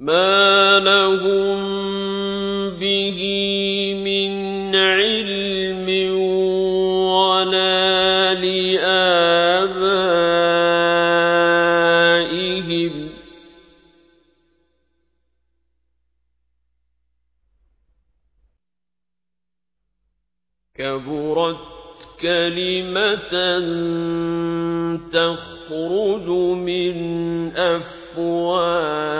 ما لهم به من علم ولا لآبائهم كبرت كلمة تخرج من أفواههم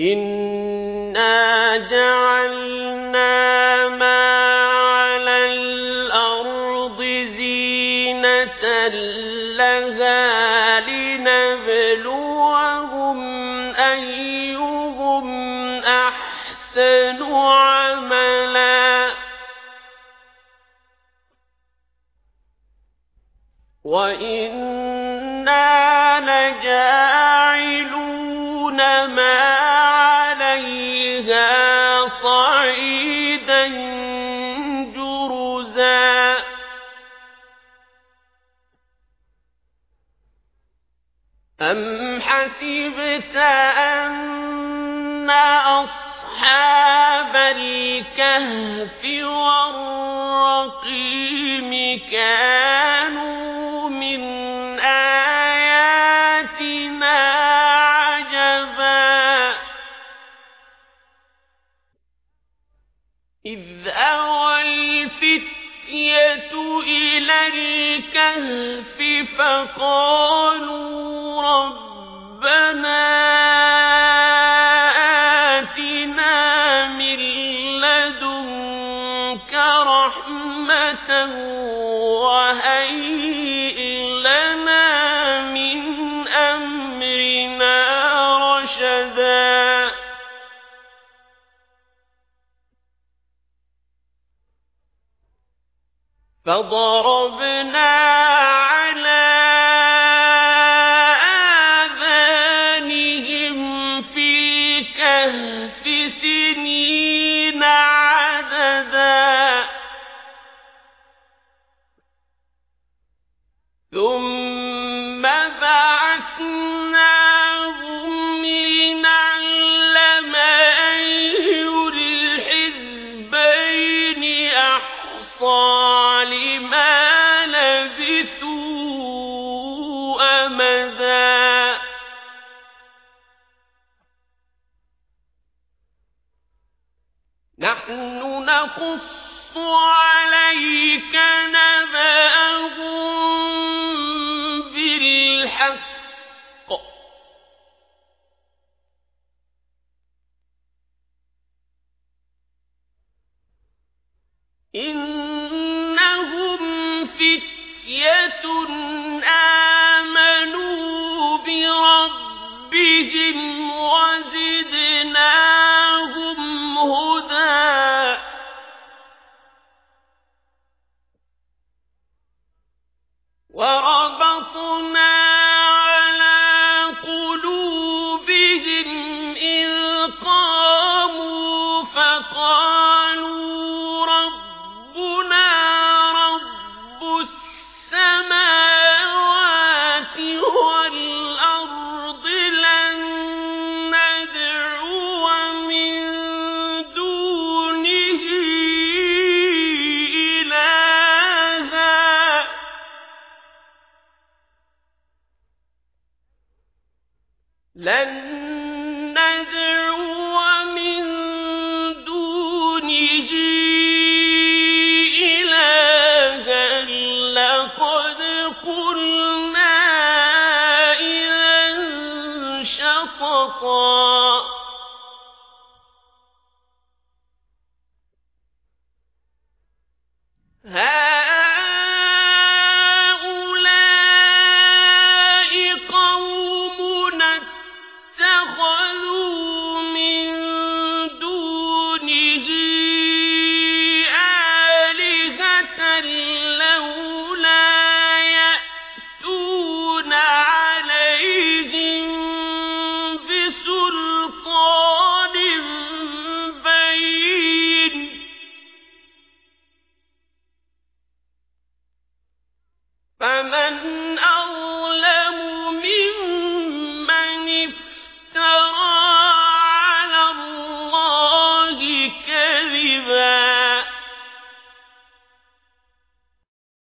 إنا جعلنا ما على الأرض زينة لها لنبلوهم أيهم أحسن عملا وإنا لجاعلون أم حسبت أن أصحاب الكهف والرقيم كانوا إلى الكهف فقالوا ربنا آتنا من لدنك رحمة وهيئ فضربنا على آذانهم في الكهف سنين عددا. ثم بعثناهم لنعلم نحن نقص عليك نبأهم بالحق. إنهم فتية آمنوا لن ندعو من دونه إلها لقد قلنا إذا شططا